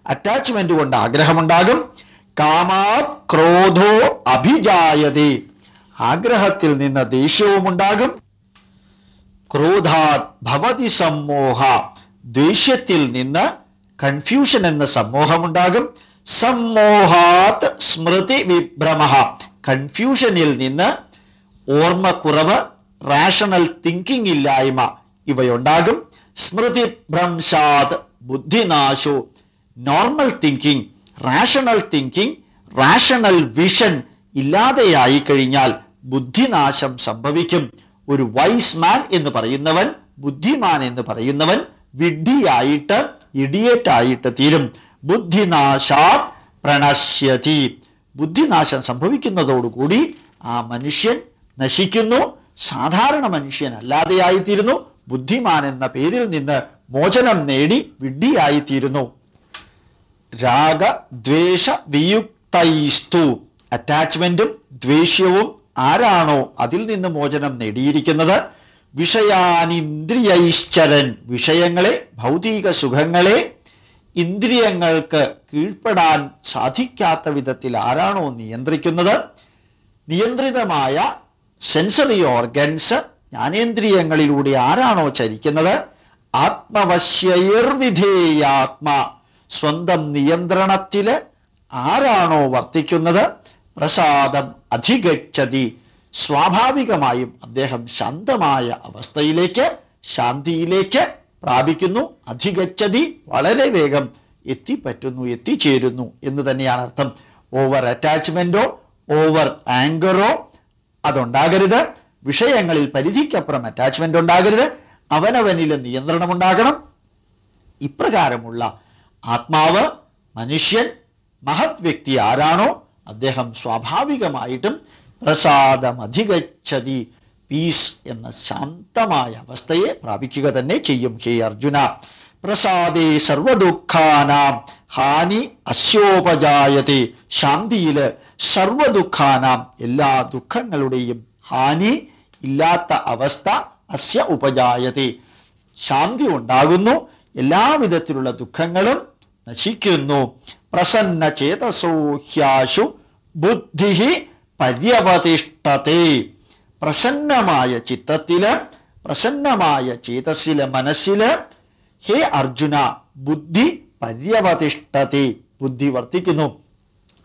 അറ്റാച്ച്മെന്റ് കൊണ്ട് ആഗ്രഹമുണ്ടാകും. കാമാത് ക്രോധോ അഭിജായതേ. ആഗ്രഹത്തിൽ നിന്ന് ദേഷ്യവും ഉണ്ടാകും ക്രോധാത് ഭവതി സമ്മോഹ. ദേഷ്യത്തിൽ നിന്ന് കൺഫ്യൂഷൻ എന്ന സമ്മോഹമുണ്ടാകും. സമ്മോഹാത് സ്മൃതി വിഭ്രമ. കൺഫ്യൂഷനിൽ നിന്ന് ഓർമ്മക്കുറവ് റാഷണൽ തിങ്കിങ് ഇല്ലായ്മ ഇവയുണ്ടാകും. സ്മൃതിഭ്രംശാത് ബുദ്ധിനാശോ. Normal thinking rational thinking rational vision ഇല്ലാതെയായി കഴിഞ്ഞാൽ ബുദ്ധിനാശം സംഭവിക്കും. ഒരു വൈസ് മാൻ എന്ന് പറയുന്നവൻ ബുദ്ധിമാൻ എന്ന് പറയുന്നവൻ വിഡ്ഢിയായിട്ട് ഇഡിയറ്റ് ആയിട്ട് തീരും. ബുദ്ധിനാശാത് പ്രണശ്യതി. ബുദ്ധിനാശം സംഭവിക്കുന്നതോടുകൂടി ആ മനുഷ്യൻ നശിക്കുന്നു. സാധാരണ മനുഷ്യൻ അല്ലാതെയായിത്തീരുന്നു ബുദ്ധിമാൻ എന്ന പേരിൽ നിന്ന് മോചനം നേടി വിഡ്ഢിയായിത്തീരുന്നു. രാഗ ദ്വേഷ വിയുക്തൈസ്തു. അറ്റാച്ച്മെന്റും ദ്വേഷ്യവും ആരാണോ അതിൽ നിന്ന് മോചനം നേടിയിരിക്കുന്നത്? വിഷയാനിന്ദ്രിയൈശ്ചരൻ. വിഷയങ്ങളെ ഭൗതിക സുഖങ്ങളെ ഇന്ദ്രിയങ്ങൾക്ക് കീഴ്പ്പെടാൻ സാധിക്കാത്ത വിധത്തിൽ ആരാണോ നിയന്ത്രിക്കുന്നത്? നിയന്ത്രിതമായ സെൻസറി ഓർഗൻസ് ജ്ഞാനേന്ദ്രിയങ്ങളിലൂടെ ആരാണോ ചരിക്കുന്നത്? ആത്മവശ്യർവിധേയാത്മ. സ്വന്തം നിയന്ത്രണത്തിൽ ആരാണോ വർത്തിക്കുന്നത്? പ്രസാദം അധികച്ചതി സ്വാഭാവികമായും അദ്ദേഹം ശാന്തമായ അവസ്ഥയിലേക്ക് ശാന്തിയിലേക്ക് പ്രാപിക്കുന്നു. അധികച്ചതി വളരെ വേഗം എത്തിപ്പറ്റുന്നു എത്തിച്ചേരുന്നു എന്ന് തന്നെയാണ് അർത്ഥം. ഓവർ അറ്റാച്ച്മെന്റോ ഓവർ ആങ്കറോ അതുണ്ടാകരുത്. വിഷയങ്ങളിൽ പരിധിക്കപ്പുറം അറ്റാച്ച്മെന്റ് ഉണ്ടാകരുത്. അവനവനിൽ നിയന്ത്രണം ഉണ്ടാകണം ഇപ്രകാരമുള്ള ആത്മാവ് മനുഷ്യൻ മഹത് വ്യക്തി ആരാണോ അദ്ദേഹം സ്വാഭാവികമായിട്ടും പ്രസാദമധികച്ചതി പീസ് എന്ന ശാന്തമായ അവസ്ഥയെ പ്രാപിക്കുക തന്നെ ചെയ്യും. ഹേ അർജുന പ്രസാദേ സർവദുഃഖാനാം. ഹാനി അസ്യോപജായത്തെ ശാന്തിയിൽ സർവദുഃഖാനാം. എല്ലാ ദുഃഖങ്ങളുടെയും ഹാനി ഇല്ലാത്ത അവസ്ഥ അസ്യ ഉപജായത്തെ ശാന്തി ഉണ്ടാകുന്നു. എല്ലാവിധത്തിലുള്ള ദുഃഖങ്ങളും നശിക്കുന്നു. പ്രസന്ന ചേതസോ ഹ്യാശു ബുദ്ധി പര്യവതിഷ്ഠത്തെ പ്രസന്നമായ ചിത്തത്തിൽ പ്രസന്നമായ ചേതസ്സിൽ മനസ്സിൽ ഹേ അർജുന ബുദ്ധി പര്യവതിഷ്ഠത്തെ ബുദ്ധി വർത്തിക്കുന്നു.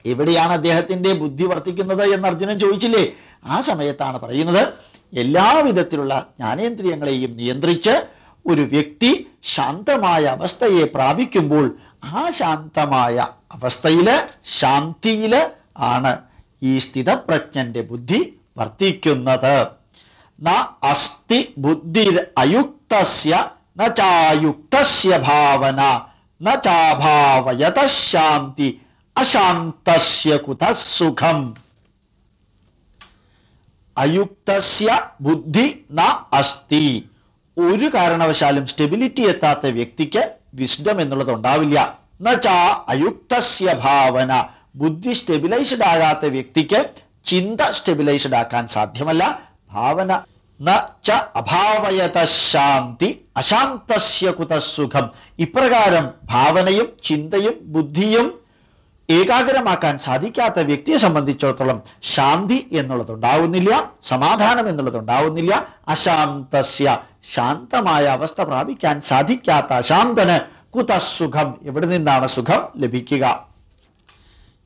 എവിടെയാണ് അദ്ദേഹത്തിന്റെ ബുദ്ധി വർത്തിക്കുന്നത് എന്ന് അർജുനൻ ചോദിച്ചില്ലേ? ആ സമയത്താണ് പറയുന്നത് എല്ലാവിധത്തിലുള്ള ജ്ഞാനേന്ദ്രിയങ്ങളെയും നിയന്ത്രിച്ച് ഒരു വ്യക്തി ശാന്തമായ അവസ്ഥയെ പ്രാപിക്കുമ്പോൾ ആ ശാന്തമായ അവസ്ഥയിൽ ശാന്തിയിൽ ആണ് ഈ സ്ഥിതപ്രജ്ഞന്റെ ബുദ്ധി വർത്തിക്കുന്നത്. അസ്ഥി ബുദ്ധി അയുക്തസ്യ ന ചായുക്തസ്യ ഭാവന ന ചാഭാവയത ശാന്തി അശാന്തസ്യ കുത സുഖം അയുക്തസ്യ ബുദ്ധി ന അസ്ഥി. ഒരു കാരണവശാലും സ്റ്റെബിലിറ്റി എത്താത്ത വ്യക്തിക്ക് വിസ്ഡം എന്നുള്ളത് ഉണ്ടാവില്ല. എന്നുവെച്ചാ അയുക്തസ്യ ഭാവന ബുദ്ധി സ്റ്റെബിലൈസ്ഡ് ആകാത്ത വ്യക്തിക്ക് ചിന്ത സ്റ്റെബിലൈസ്ഡ് ആക്കാൻ സാധ്യമല്ല. ഭാവന അഭാവയത ശാന്തി അശാന്തസ്യ കുതസുഖം. ഇപ്രകാരം ഭാവനയും ചിന്തയും ബുദ്ധിയും ഏകാഗ്രമാക്കാൻ സാധിക്കാത്ത വ്യക്തിയെ സംബന്ധിച്ചിടത്തോളം ശാന്തി എന്നുള്ളത് ഉണ്ടാവുന്നില്ല സമാധാനം എന്നുള്ളത് ഉണ്ടാവുന്നില്ല അശാന്തസ്യ ശാന്തമായ അവസ്ഥ പ്രാപിക്കാൻ സാധിക്കാത്ത ശാന്തന് കുതസുഖം. എവിടെ നിന്നാണ് സുഖം? ലഭിക്കുക.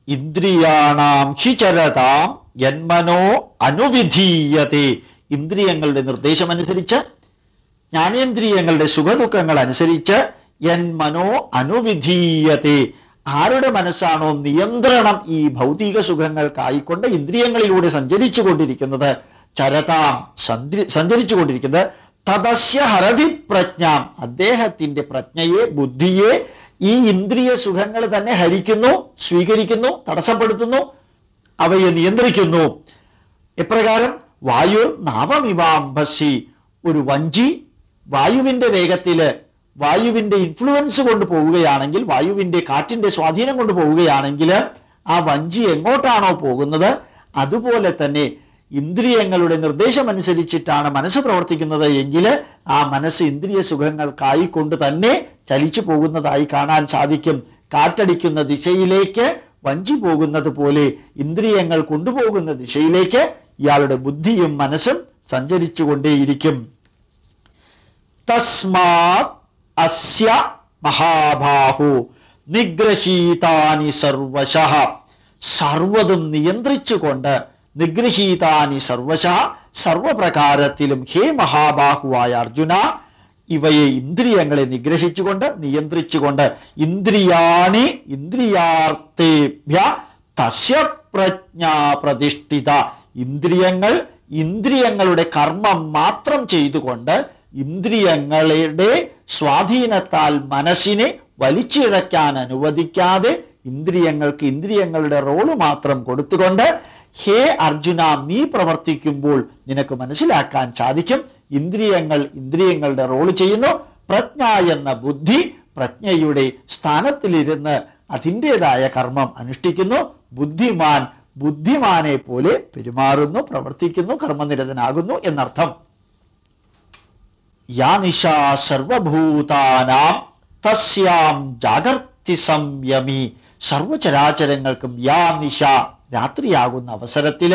ഇന്ദ്രിയാണാം ഹിചരതാം ജന്മനോ അനുവിധീയത്തെ ഇന്ദ്രിയങ്ങളുടെ നിർദ്ദേശമനുസരിച്ച് ജ്ഞാനേന്ദ്രിയങ്ങളുടെ സുഖദുഃഖങ്ങൾ അനുസരിച്ച് യന്മനോ മനോ അനുവിധീയത്തെ ആരുടെ മനസ്സാണോ നിയന്ത്രണം ഈ ഭൗതിക സുഖങ്ങൾക്കായിക്കൊണ്ട് ഇന്ദ്രിയങ്ങളിലൂടെ സഞ്ചരിച്ചു കൊണ്ടിരിക്കുന്നത് ചരതാം സഞ്ചരിച്ചു കൊണ്ടിരിക്കുന്നത് തദസ്യ ഹരതി പ്രജ്ഞാം. അദ്ദേഹത്തിന്റെ പ്രജ്ഞയെ ബുദ്ധിയെ ഈ ഇന്ദ്രിയ സുഖങ്ങൾ തന്നെ ഹരിക്കുന്നു സ്വീകരിക്കുന്നു തടസ്സപ്പെടുത്തുന്നു അവയെ നിയന്ത്രിക്കുന്നു. എപ്രകാരം? വായു നാവമിവാംബസി ഒരു വഞ്ചി വായുവിന്റെ വേഗത്തിൽ വായുവിന്റെ ഇൻഫ്ലുവൻസ് കൊണ്ട് പോവുകയാണെങ്കിൽ വായുവിന്റെ കാറ്റിന്റെ സ്വാധീനം കൊണ്ട് പോവുകയാണെങ്കിൽ ആ വഞ്ചി എങ്ങോട്ടാണോ പോകുന്നത്? അതുപോലെ തന്നെ ഇന്ദ്രിയങ്ങളുടെ നിർദ്ദേശമനുസരിച്ചിട്ടാണ് മനസ്സ് പ്രവർത്തിക്കുന്നത് എങ്കിൽ ആ മനസ്സ് ഇന്ദ്രിയ സുഖങ്ങൾക്കായി കൊണ്ട് തന്നെ ചലിച്ചു പോകുന്നതായി കാണാൻ സാധിക്കും. കാറ്റടിക്കുന്ന ദിശയിലേക്ക് വഞ്ചി പോകുന്നത് പോലെ ഇന്ദ്രിയങ്ങൾ കൊണ്ടുപോകുന്ന ദിശയിലേക്ക് ഇയാളുടെ ബുദ്ധിയും മനസ്സും സഞ്ചരിച്ചു കൊണ്ടേയിരിക്കും തസ്മാത് അസ്യ മഹാബാഹു നിഗ്രശീതാനി സർവശ. സർവതും നിയന്ത്രിച്ചുകൊണ്ട് നിഗ്രഹീതാനി സർവശ സർവപ്രകാരത്തിലും ഹേ മഹാബാഹുവായ അർജുന ഇവയെ ഇന്ദ്രിയങ്ങളെ നിഗ്രഹിച്ചുകൊണ്ട് നിയന്ത്രിച്ചുകൊണ്ട് ഇന്ദ്രിയാണി ഇന്ദ്രിയാർത്ഥേഭ്യ തസ്യ പ്രജ്ഞാ പ്രതിഷ്ഠിത. ഇന്ദ്രിയങ്ങൾ ഇന്ദ്രിയങ്ങളുടെ കർമ്മം മാത്രം ചെയ്തുകൊണ്ട് ഇന്ദ്രിയങ്ങളുടെ സ്വാധീനത്താൽ മനസ്സിനെ വലിച്ചിഴയ്ക്കാൻ അനുവദിക്കാതെ ഇന്ദ്രിയങ്ങൾക്ക് ഇന്ദ്രിയങ്ങളുടെ റോൾ മാത്രം കൊടുത്തുകൊണ്ട് ഹേ അർജുന നീ പ്രവർത്തിക്കുമ്പോൾ നിനക്ക് മനസ്സിലാക്കാൻ സാധിക്കും. ഇന്ദ്രിയങ്ങൾ ഇന്ദ്രിയങ്ങളുടെ റോൾ ചെയ്യുന്നു. പ്രജ്ഞ എന്ന ബുദ്ധി പ്രജ്ഞയുടെ സ്ഥാനത്തിലിരുന്ന് അതിന്റെതായ കർമ്മം അനുഷ്ഠിക്കുന്നു. ബുദ്ധിമാൻ ബുദ്ധിമാനെ പോലെ പെരുമാറുന്നു പ്രവർത്തിക്കുന്നു കർമ്മനിരതനാകുന്നു എന്നർത്ഥം. യാ നിശ സർവഭൂതാനാം തസ്യാം ജാഗർത്തി സംയമി. സർവചരാചരങ്ങൾക്കും യാ നിശ രാത്രിയാകുന്ന അവസരത്തിൽ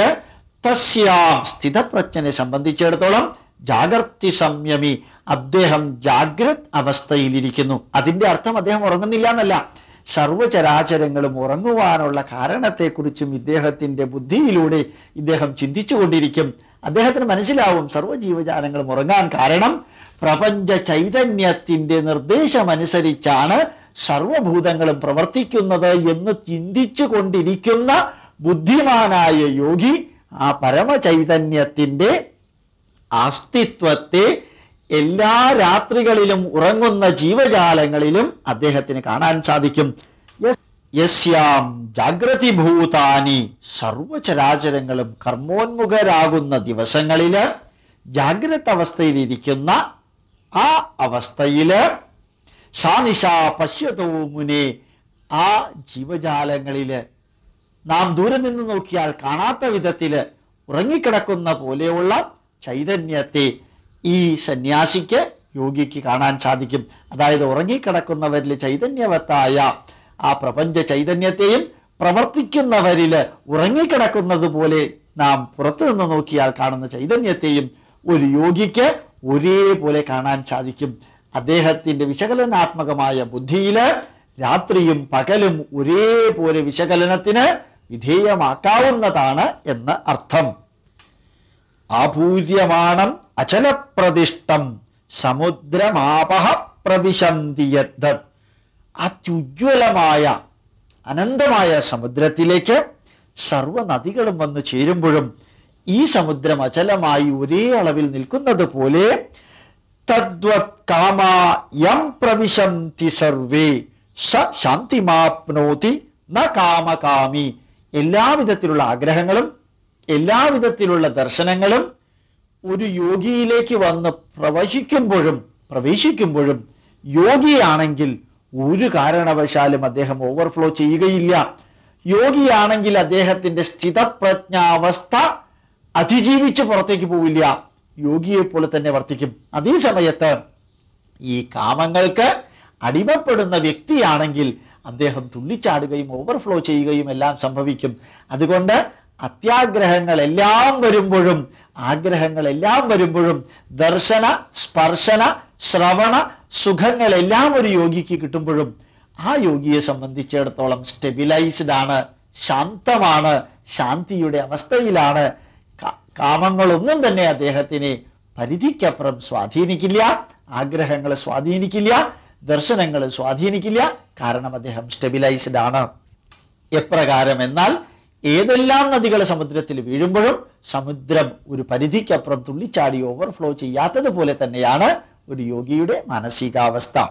തസ്യാം സ്ഥിതപ്രജ്ഞനെ സംബന്ധിച്ചിടത്തോളം ജാഗർത്തി സംയമി അദ്ദേഹം ജാഗ്രത് അവസ്ഥയിലിരിക്കുന്നു. അതിന്റെ അർത്ഥം അദ്ദേഹം ഉറങ്ങുന്നില്ല എന്നല്ല സർവചരാചരങ്ങളും ഉറങ്ങുവാനുള്ള കാരണത്തെക്കുറിച്ചും ഇദ്ദേഹത്തിന്റെ ബുദ്ധിയിലൂടെ ഇദ്ദേഹം ചിന്തിച്ചുകൊണ്ടിരിക്കും. അദ്ദേഹത്തിന് മനസ്സിലാവും സർവജീവജാലങ്ങളും ഉറങ്ങാൻ കാരണം പ്രപഞ്ച ചൈതന്യത്തിന്റെ നിർദ്ദേശമനുസരിച്ചാണ് സർവഭൂതങ്ങളും പ്രവർത്തിക്കുന്നത് എന്ന് ചിന്തിച്ചു കൊണ്ടിരിക്കുന്ന ബുദ്ധിമാനായ യോഗി ആ പരമചൈതന്യത്തിന്റെ അസ്തിത്വത്തെ എല്ലാ രാത്രികളിലും ഉറങ്ങുന്ന ജീവജാലങ്ങളിലും അദ്ദേഹത്തിന് കാണാൻ സാധിക്കും. യസ്യാം ജാഗ്രതി ഭൂതാനി സർവചരാചരങ്ങളും കർമ്മോന്മുഖരാകുന്ന ദിവസങ്ങളിൽ ജാഗ്രത അവസ്ഥയിലിരിക്കുന്ന ആ അവസ്ഥയിൽ സാനിഷ പശ്യതോ മുനെ ആ ജീവജാലങ്ങളിൽ നാം ദൂരെ നിന്ന് നോക്കിയാൽ കാണാത്ത വിധത്തിൽ ഉറങ്ങിക്കിടക്കുന്ന പോലെയുള്ള ചൈതന്യത്തെ ഈ സന്യാസിക്ക് യോഗിക്ക് കാണാൻ സാധിക്കും. അതായത് ഉറങ്ങിക്കിടക്കുന്നവരിൽ ചൈതന്യവത്തായ ആ പ്രപഞ്ച ചൈതന്യത്തെയും പ്രവർത്തിക്കുന്നവരിൽ ഉറങ്ങിക്കിടക്കുന്നത് പോലെ നാം പുറത്തു നിന്ന് നോക്കിയാൽ കാണുന്ന ചൈതന്യത്തെയും ഒരു യോഗിക്ക് ഒരേപോലെ കാണാൻ സാധിക്കും. അദ്ദേഹത്തിന്റെ വിശകലനാത്മകമായ ബുദ്ധിയിൽ രാത്രിയും പകലും ഒരേപോലെ വിശകലനത്തിന് വിധേയമാക്കാവുന്നതാണ് എന്ന് അർത്ഥം. ആപൂജ്യമാണം അചലപ്രതിഷ്ഠം സമുദ്രമാപഹ പ്രവിശന്തിയത് അത്യുജ്വലമായ അനന്തമായ സമുദ്രത്തിലേക്ക് സർവ നദികളും വന്നു ചേരുമ്പോഴും ഈ സമുദ്രം അചലമായി ഒരേ അളവിൽ നിൽക്കുന്നത് പോലെ തദ്വത് കാമായം പ്രവിശന്തി സർവേ സ ശാന്തിമാപ്നോതി ന കാമകാമി എല്ലാവിധത്തിലുള്ള ആഗ്രഹങ്ങളും എല്ലാവിധത്തിലുള്ള ദർശനങ്ങളും ഒരു യോഗിയിലേക്ക് വന്ന് പ്രവഹിക്കുമ്പോഴും പ്രവേശിക്കുമ്പോഴും യോഗിയാണെങ്കിൽ ഒരു കാരണവശാലും അദ്ദേഹം ഓവർഫ്ലോ ചെയ്യുകയില്ല. യോഗിയാണെങ്കിൽ അദ്ദേഹത്തിന്റെ സ്ഥിതപ്രജ്ഞാവസ്ഥ അതിജീവിച്ച് പുറത്തേക്ക് പോവില്ല. യോഗിയെ പോലെ തന്നെ വർത്തിക്കും. അതേ സമയത്ത് ഈ കാമങ്ങൾക്ക് അടിമപ്പെടുന്ന വ്യക്തിയാണെങ്കിൽ അദ്ദേഹം തുള്ളിച്ചാടുകയും ഓവർഫ്ലോ ചെയ്യുകയും എല്ലാം സംഭവിക്കും. അതുകൊണ്ട് അത്യാഗ്രഹങ്ങളെല്ലാം വരുമ്പോഴും ആഗ്രഹങ്ങൾ എല്ലാം വരുമ്പോഴും ദർശന സ്പർശന ശ്രവണ സുഖങ്ങളെല്ലാം ഒരു യോഗിക്ക് കിട്ടുമ്പോഴും ആ യോഗിയെ സംബന്ധിച്ചിടത്തോളം സ്റ്റെബിലൈസ്ഡ് ആണ് ശാന്തമാണ് ശാന്തിയുടെ അവസ്ഥയിലാണ്. കാമങ്ങളൊന്നും തന്നെ അദ്ദേഹത്തിനെ പരിധിക്കപ്പുറം സ്വാധീനിക്കില്ല ആഗ്രഹങ്ങളെ സ്വാധീനിക്കില്ല ദർശനങ്ങളെ സ്വാധീനിക്കില്ല കാരണം അദ്ദേഹം സ്റ്റെബിലൈസ്ഡ് ആണ്. എപ്രകാരം? എന്നാൽ ഏതെല്ലാം നദികൾ സമുദ്രത്തിൽ വീഴുമ്പോഴും സമുദ്രം ഒരു പരിധിക്കപ്പുറം തുള്ളിച്ചാടി ഓവർഫ്ലോ ചെയ്യാത്തതുപോലെ തന്നെയാണ് ഒരു യോഗിയുടെ മാനസികാവസ്ഥ.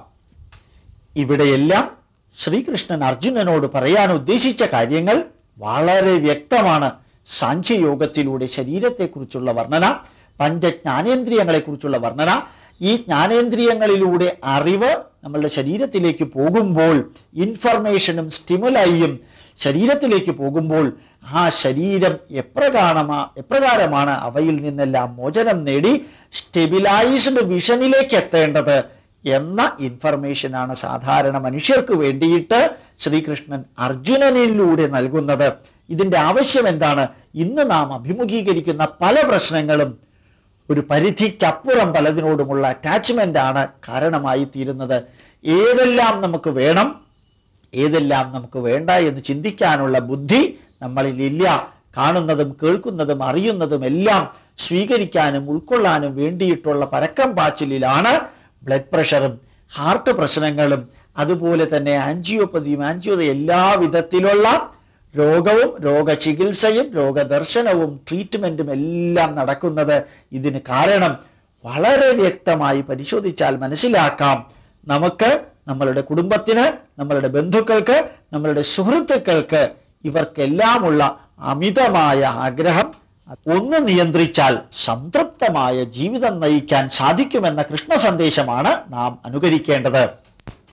ഇവിടെയെല്ലാം ശ്രീകൃഷ്ണൻ അർജുനനോട് പറയാൻ ഉദ്ദേശിച്ച കാര്യങ്ങൾ വളരെ വ്യക്തമാണ്. സാഖ്യയോഗത്തിലൂടെ ശരീരത്തെക്കുറിച്ചുള്ള വർണന പഞ്ചജ്ഞാനേന്ദ്രിയങ്ങളെക്കുറിച്ചുള്ള വർണന ഈ ജ്ഞാനേന്ദ്രിയങ്ങളിലൂടെ അറിവ് നമ്മളുടെ ശരീരത്തിലേക്ക് പോകുമ്പോൾ ഇൻഫർമേഷനും സ്റ്റിമുലൈയും ശരീരത്തിലേക്ക് പോകുമ്പോൾ ആ ശരീരം എപ്രകാരമാ എപ്രകാരമാണ് അവയിൽ നിന്നെല്ലാം മോചനം നേടി സ്റ്റെബിലൈസ്ഡ് വിഷനിലേക്ക് എത്തേണ്ടത് എന്ന ഇൻഫർമേഷനാണ് സാധാരണ മനുഷ്യർക്ക് വേണ്ടിയിട്ട് ശ്രീകൃഷ്ണൻ അർജുനനിലൂടെ നൽകുന്നത്. ഇതിന്റെ ആവശ്യം എന്താണ്? ഇന്ന് നാം അഭിമുഖീകരിക്കുന്ന പല പ്രശ്നങ്ങളും ഒരു പരിധിക്കപ്പുറം പലതിനോടുമുള്ള അറ്റാച്ച്മെന്റ് ആണ് കാരണമായി തീരുന്നത് ഏതെല്ലാം നമുക്ക് വേണം ഏതെല്ലാം നമുക്ക് വേണ്ട എന്ന് ചിന്തിക്കാനുള്ള ബുദ്ധി നമ്മളിൽ ഇല്ല കാണുന്നതും കേൾക്കുന്നതും അറിയുന്നതും എല്ലാം സ്വീകരിക്കാനും ഉൾക്കൊള്ളാനും വേണ്ടിയിട്ടുള്ള പരക്കം പാച്ചിലാണ് ബ്ലഡ് പ്രഷറും ഹാർട്ട് പ്രശ്നങ്ങളും അതുപോലെ തന്നെ ആൻജിയോപ്പതിയും ആൻജിയോ എല്ലാ വിധത്തിലുള്ള രോഗവും രോഗചികിത്സയും രോഗദർശനവും ട്രീറ്റ്മെന്റും എല്ലാം നടക്കുന്നത് ഇതിന് കാരണം വളരെ വ്യക്തമായി പരിശോധിച്ചാൽ മനസ്സിലാക്കാം. നമുക്ക് നമ്മളുടെ കുടുംബത്തിന് നമ്മളുടെ ബന്ധുക്കൾക്ക് നമ്മളുടെ സുഹൃത്തുക്കൾക്ക് ഇവർക്കെല്ലാമുള്ള അമിതമായ ആഗ്രഹം. ഒന്ന് നിയന്ത്രിച്ചാൽ സംതൃപ്തമായ ജീവിതം നയിക്കാൻ സാധിക്കുമെന്ന കൃഷ്ണ സന്ദേശമാണ് നാം അനുകരിക്കേണ്ടത്.